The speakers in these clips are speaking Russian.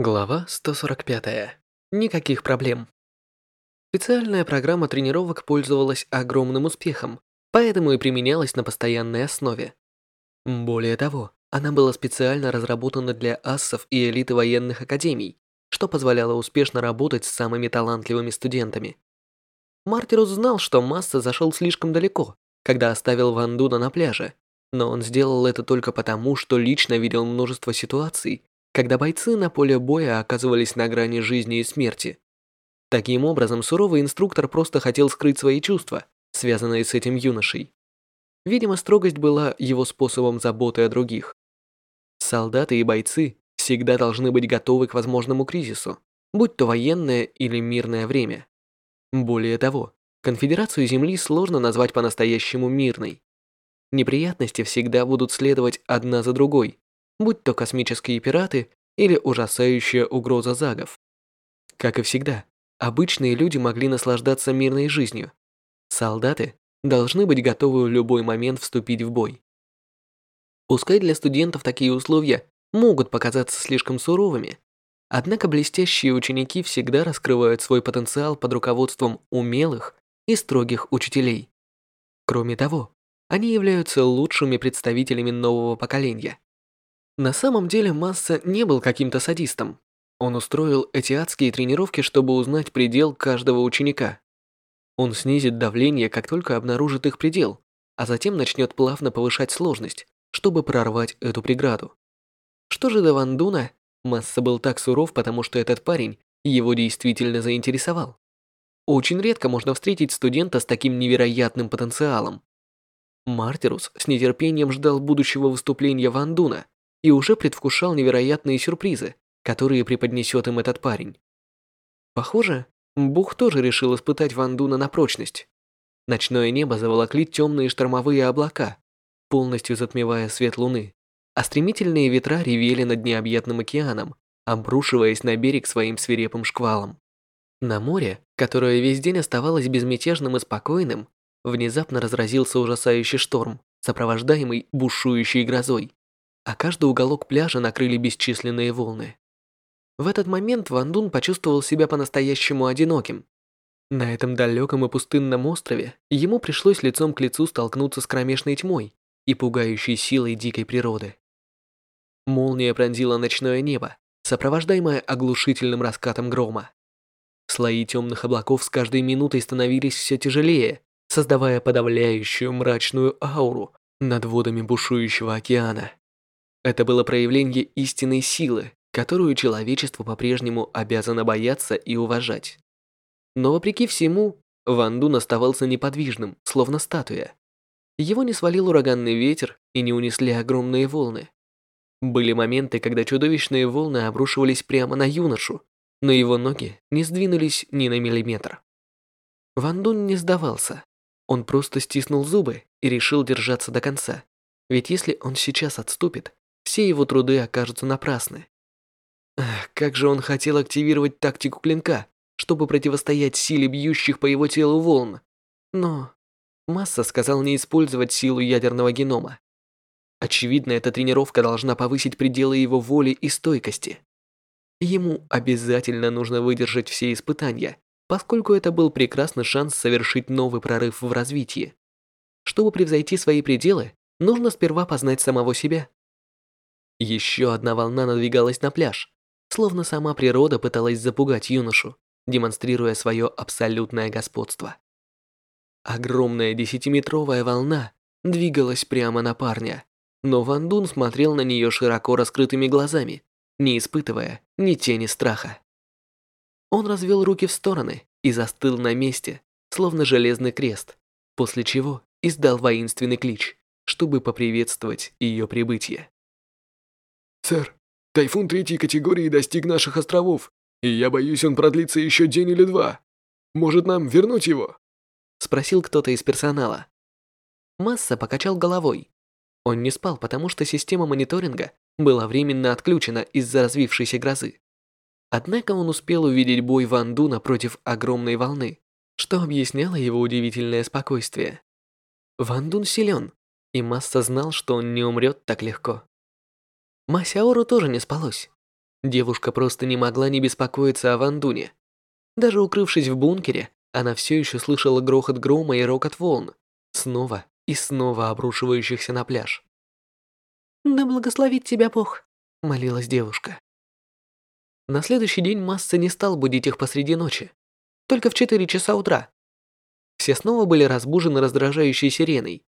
Глава 145. Никаких проблем. Специальная программа тренировок пользовалась огромным успехом, поэтому и применялась на постоянной основе. Более того, она была специально разработана для ассов и элиты военных академий, что позволяло успешно работать с самыми талантливыми студентами. Мартирус знал, что Масса зашел слишком далеко, когда оставил Ван Дуна на пляже, но он сделал это только потому, что лично видел множество ситуаций, когда бойцы на поле боя оказывались на грани жизни и смерти. Таким образом, суровый инструктор просто хотел скрыть свои чувства, связанные с этим юношей. Видимо, строгость была его способом заботы о других. Солдаты и бойцы всегда должны быть готовы к возможному кризису, будь то военное или мирное время. Более того, конфедерацию Земли сложно назвать по-настоящему мирной. Неприятности всегда будут следовать одна за другой, будь то космические пираты или ужасающая угроза загов. Как и всегда, обычные люди могли наслаждаться мирной жизнью. Солдаты должны быть готовы в любой момент вступить в бой. Пускай для студентов такие условия могут показаться слишком суровыми, однако блестящие ученики всегда раскрывают свой потенциал под руководством умелых и строгих учителей. Кроме того, они являются лучшими представителями нового поколения. На самом деле Масса не был каким-то садистом. Он устроил эти адские тренировки, чтобы узнать предел каждого ученика. Он снизит давление, как только обнаружит их предел, а затем начнет плавно повышать сложность, чтобы прорвать эту преграду. Что же до Ван Дуна, Масса был так суров, потому что этот парень его действительно заинтересовал. Очень редко можно встретить студента с таким невероятным потенциалом. Мартирус с нетерпением ждал будущего выступления Ван Дуна, и уже предвкушал невероятные сюрпризы, которые преподнесет им этот парень. Похоже, Бух тоже решил испытать Ван Дуна на прочность. Ночное небо заволокли темные штормовые облака, полностью затмевая свет луны, а стремительные ветра ревели над необъятным океаном, обрушиваясь на берег своим свирепым шквалом. На море, которое весь день оставалось безмятежным и спокойным, внезапно разразился ужасающий шторм, сопровождаемый бушующей грозой а каждый уголок пляжа накрыли бесчисленные волны. В этот момент Ван Дун почувствовал себя по-настоящему одиноким. На этом далеком и пустынном острове ему пришлось лицом к лицу столкнуться с кромешной тьмой и пугающей силой дикой природы. Молния пронзила ночное небо, сопровождаемое оглушительным раскатом грома. Слои темных облаков с каждой минутой становились все тяжелее, создавая подавляющую мрачную ауру над водами бушующего океана. Это было проявление истинной силы, которую человечество по-прежнему обязано бояться и уважать. Но вопреки всему, Ван Дун оставался неподвижным, словно статуя. Его не свалил ураганный ветер и не унесли огромные волны. Были моменты, когда чудовищные волны обрушивались прямо на юношу, но его ноги не сдвинулись ни на миллиметр. Ван Дун не сдавался. Он просто стиснул зубы и решил держаться до конца. Ведь если он сейчас отступит, все его труды окажутся напрасны. Как же он хотел активировать тактику клинка, чтобы противостоять силе бьющих по его телу волн. Но Масса сказал не использовать силу ядерного генома. Очевидно, эта тренировка должна повысить пределы его воли и стойкости. Ему обязательно нужно выдержать все испытания, поскольку это был прекрасный шанс совершить новый прорыв в развитии. Чтобы превзойти свои пределы, нужно сперва познать самого себя. Еще одна волна надвигалась на пляж, словно сама природа пыталась запугать юношу, демонстрируя свое абсолютное господство. Огромная десятиметровая волна двигалась прямо на парня, но Ван Дун смотрел на нее широко раскрытыми глазами, не испытывая ни тени страха. Он развел руки в стороны и застыл на месте, словно железный крест, после чего издал воинственный клич, чтобы поприветствовать ее прибытие. «Сэр, тайфун третьей категории достиг наших островов, и я боюсь, он продлится еще день или два. Может, нам вернуть его?» Спросил кто-то из персонала. Масса покачал головой. Он не спал, потому что система мониторинга была временно отключена из-за развившейся грозы. Однако он успел увидеть бой Ван Дуна против огромной волны, что объясняло его удивительное спокойствие. Ван Дун силен, и Масса знал, что он не умрет так легко. Масяору тоже не спалось. Девушка просто не могла не беспокоиться о Вандуне. Даже укрывшись в бункере, она все еще слышала грохот грома и рокот волн, снова и снова обрушивающихся на пляж. «Да благословит тебя Бог», — молилась девушка. На следующий день Масса не стал будить их посреди ночи, только в 4 часа утра. Все снова были разбужены раздражающей сиреной.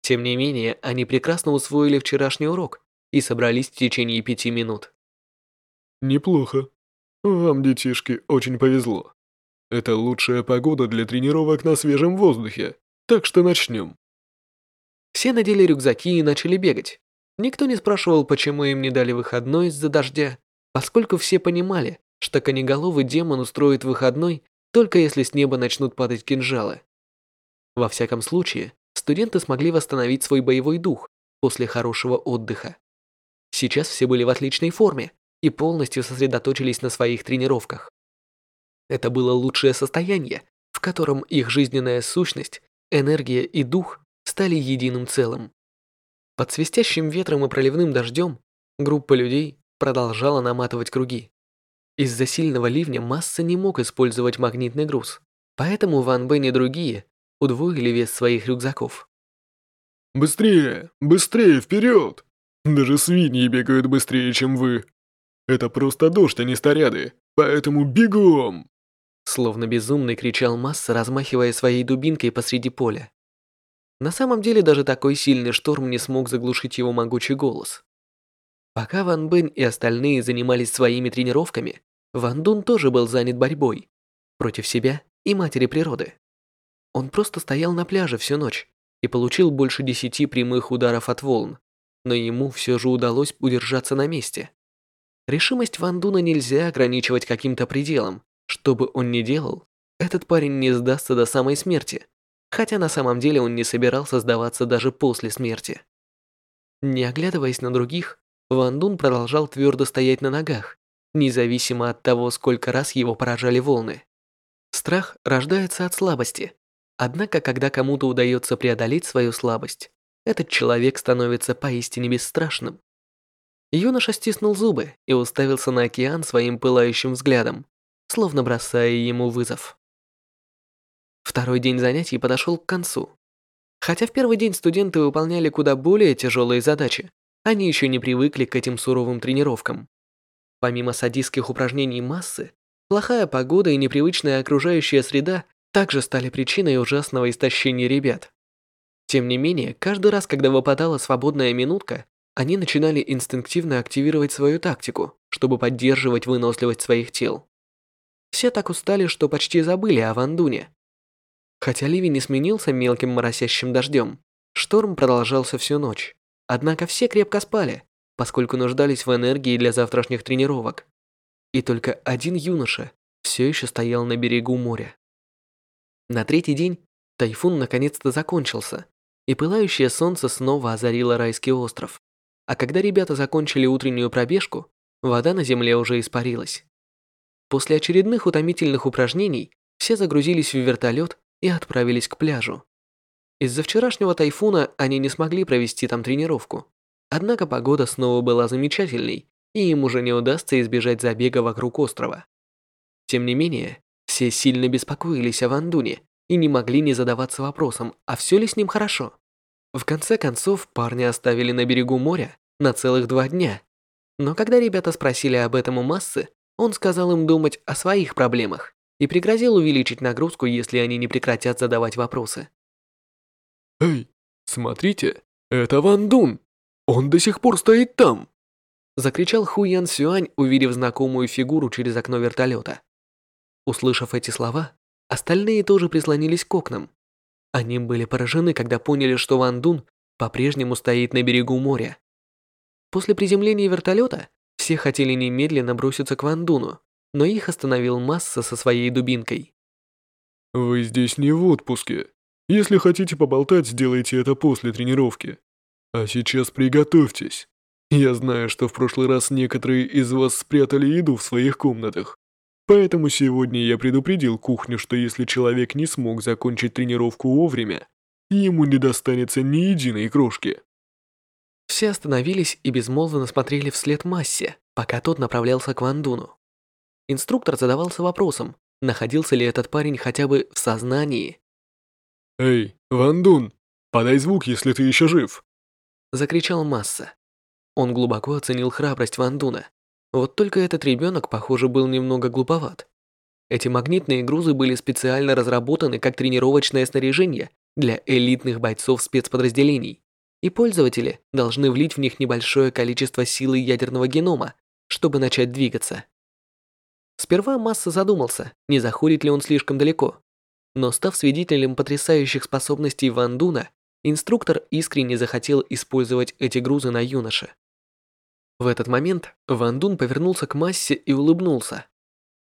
Тем не менее, они прекрасно усвоили вчерашний урок и собрались в течение пяти минут. Неплохо. Вам, детишки, очень повезло. Это лучшая погода для тренировок на свежем воздухе, так что начнем. Все надели рюкзаки и начали бегать. Никто не спрашивал, почему им не дали выходной из-за дождя, поскольку все понимали, что конеголовый демон устроит выходной только если с неба начнут падать кинжалы. Во всяком случае, студенты смогли восстановить свой боевой дух после хорошего отдыха. Сейчас все были в отличной форме, и полностью сосредоточились на своих тренировках. Это было лучшее состояние, в котором их жизненная сущность, энергия и дух стали единым целым. Под свистящим ветром и проливным дождем группа людей продолжала наматывать круги. Из-за сильного ливня Масса не мог использовать магнитный груз, поэтому Ван Бен и другие удвоили вес своих рюкзаков. «Быстрее! Быстрее, вперед! Даже свиньи бегают быстрее, чем вы!» Это просто дождь, а не снаряды, поэтому бегом!» Словно безумный кричал Масса, размахивая своей дубинкой посреди поля. На самом деле даже такой сильный шторм не смог заглушить его могучий голос. Пока Ван Бен и остальные занимались своими тренировками, Ван Дун тоже был занят борьбой против себя и матери природы. Он просто стоял на пляже всю ночь и получил больше десяти прямых ударов от волн, но ему все же удалось удержаться на месте. Решимость Ван Дуна нельзя ограничивать каким-то пределом. Что бы он ни делал, этот парень не сдастся до самой смерти. Хотя на самом деле он не собирался сдаваться даже после смерти. Не оглядываясь на других, Ван Дун продолжал твердо стоять на ногах, независимо от того, сколько раз его поражали волны. Страх рождается от слабости. Однако, когда кому-то удается преодолеть свою слабость, этот человек становится поистине бесстрашным. Юноша стиснул зубы и уставился на океан своим пылающим взглядом, словно бросая ему вызов. Второй день занятий подошел к концу. Хотя в первый день студенты выполняли куда более тяжелые задачи, они еще не привыкли к этим суровым тренировкам. Помимо садистских упражнений массы, плохая погода и непривычная окружающая среда также стали причиной ужасного истощения ребят. Тем не менее, каждый раз, когда выпадала свободная минутка, они начинали инстинктивно активировать свою тактику, чтобы поддерживать выносливость своих тел. Все так устали, что почти забыли о Вандуне. Хотя ливень не сменился мелким моросящим дождем, шторм продолжался всю ночь. Однако все крепко спали, поскольку нуждались в энергии для завтрашних тренировок. И только один юноша все еще стоял на берегу моря. На третий день тайфун наконец-то закончился, и пылающее солнце снова озарило райский остров. А когда ребята закончили утреннюю пробежку, вода на земле уже испарилась. После очередных утомительных упражнений все загрузились в вертолет и отправились к пляжу. Из-за вчерашнего тайфуна они не смогли провести там тренировку. Однако погода снова была замечательной, и им уже не удастся избежать забега вокруг острова. Тем не менее, все сильно беспокоились о Вандуне и не могли не задаваться вопросом, а все ли с ним хорошо. В конце концов, парня оставили на берегу моря на целых два дня. Но когда ребята спросили об этом у массы, он сказал им думать о своих проблемах и пригрозил увеличить нагрузку, если они не прекратят задавать вопросы. «Эй, смотрите, это Ван Дун! Он до сих пор стоит там!» Закричал Ху Ян Сюань, увидев знакомую фигуру через окно вертолета. Услышав эти слова, остальные тоже прислонились к окнам. Они были поражены, когда поняли, что Ван Дун по-прежнему стоит на берегу моря. После приземления вертолета все хотели немедленно броситься к Ван Дуну, но их остановил Масса со своей дубинкой. «Вы здесь не в отпуске. Если хотите поболтать, сделайте это после тренировки. А сейчас приготовьтесь. Я знаю, что в прошлый раз некоторые из вас спрятали еду в своих комнатах. Поэтому сегодня я предупредил кухню, что если человек не смог закончить тренировку вовремя, ему не достанется ни единой крошки. Все остановились и безмолвно смотрели вслед массе, пока тот направлялся к Вандуну. Инструктор задавался вопросом, находился ли этот парень хотя бы в сознании. «Эй, Вандун, подай звук, если ты еще жив!» Закричал Масса. Он глубоко оценил храбрость Вандуна. Вот только этот ребенок, похоже, был немного глуповат. Эти магнитные грузы были специально разработаны как тренировочное снаряжение для элитных бойцов спецподразделений, и пользователи должны влить в них небольшое количество силы ядерного генома, чтобы начать двигаться. Сперва Масса задумался, не заходит ли он слишком далеко. Но став свидетелем потрясающих способностей Ван Дуна, инструктор искренне захотел использовать эти грузы на юноше. В этот момент Ван Дун повернулся к Массе и улыбнулся.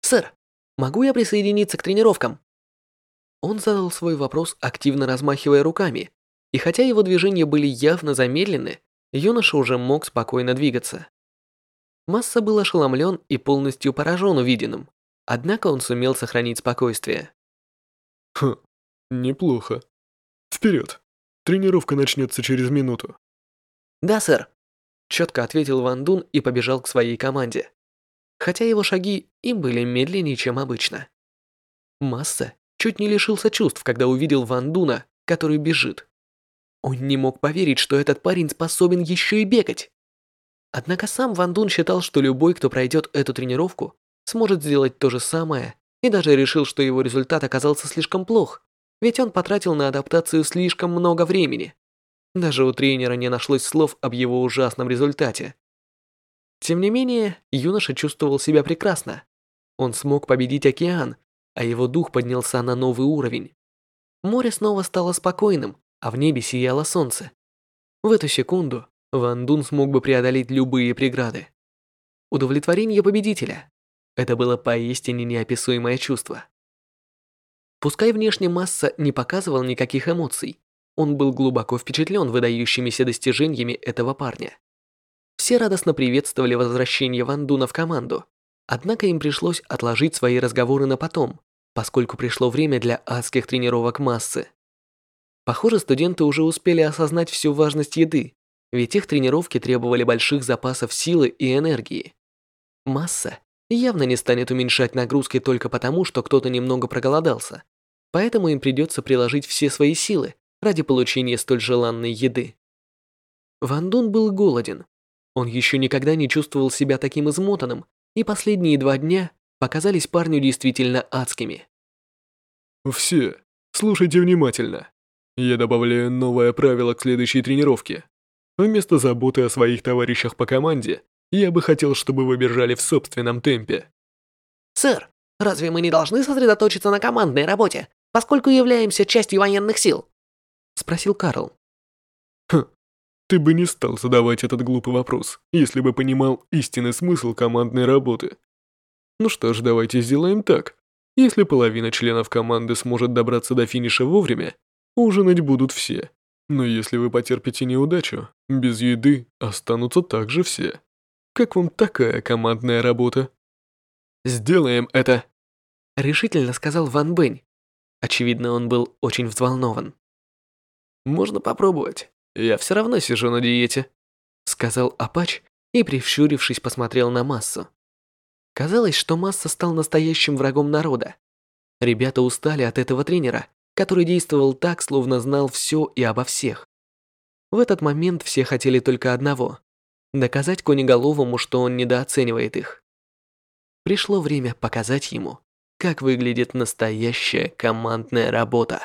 «Сэр, Могу я присоединиться к тренировкам?» Он задал свой вопрос, активно размахивая руками, и хотя его движения были явно замедлены, юноша уже мог спокойно двигаться. Масса был ошеломлен и полностью поражен увиденным, однако он сумел сохранить спокойствие. «Хм, неплохо. Вперед! Тренировка начнется через минуту». «Да, сэр», — четко ответил Ван Дун и побежал к своей команде хотя его шаги и были медленнее, чем обычно. Масса чуть не лишился чувств, когда увидел Ван Дуна, который бежит. Он не мог поверить, что этот парень способен еще и бегать. Однако сам Ван Дун считал, что любой, кто пройдет эту тренировку, сможет сделать то же самое, и даже решил, что его результат оказался слишком плох, ведь он потратил на адаптацию слишком много времени. Даже у тренера не нашлось слов об его ужасном результате. Тем не менее, юноша чувствовал себя прекрасно. Он смог победить океан, а его дух поднялся на новый уровень. Море снова стало спокойным, а в небе сияло солнце. В эту секунду Ван Дун смог бы преодолеть любые преграды. Удовлетворение победителя. Это было поистине неописуемое чувство. Пускай внешне Масса не показывал никаких эмоций, он был глубоко впечатлен выдающимися достижениями этого парня. Все радостно приветствовали возвращение Ван Дуна в команду. Однако им пришлось отложить свои разговоры на потом, поскольку пришло время для адских тренировок массы. Похоже, студенты уже успели осознать всю важность еды, ведь их тренировки требовали больших запасов силы и энергии. Масса явно не станет уменьшать нагрузки только потому, что кто-то немного проголодался, поэтому им придется приложить все свои силы ради получения столь желанной еды. Ван Дун был голоден, он еще никогда не чувствовал себя таким измотанным, и последние два дня показались парню действительно адскими. Все, слушайте внимательно. Я добавляю новое правило к следующей тренировке. Вместо заботы о своих товарищах по команде, я бы хотел, чтобы вы бежали в собственном темпе. Сэр, разве мы не должны сосредоточиться на командной работе, поскольку являемся частью военных сил? Спросил Карл. Хм, ты бы не стал задавать этот глупый вопрос, если бы понимал истинный смысл командной работы. Ну что ж, давайте сделаем так. Если половина членов команды сможет добраться до финиша вовремя, ужинать будут все. Но если вы потерпите неудачу, без еды останутся также все. Как вам такая командная работа? Сделаем это, решительно сказал Ван Бэнь. Очевидно, он был очень взволнован. Можно попробовать. «Я все равно сижу на диете», — сказал Апач и, прищурившись, посмотрел на Массу. Казалось, что Масса стал настоящим врагом народа. Ребята устали от этого тренера, который действовал так, словно знал все и обо всех. В этот момент все хотели только одного – доказать Конеголовому, что он недооценивает их. Пришло время показать ему, как выглядит настоящая командная работа.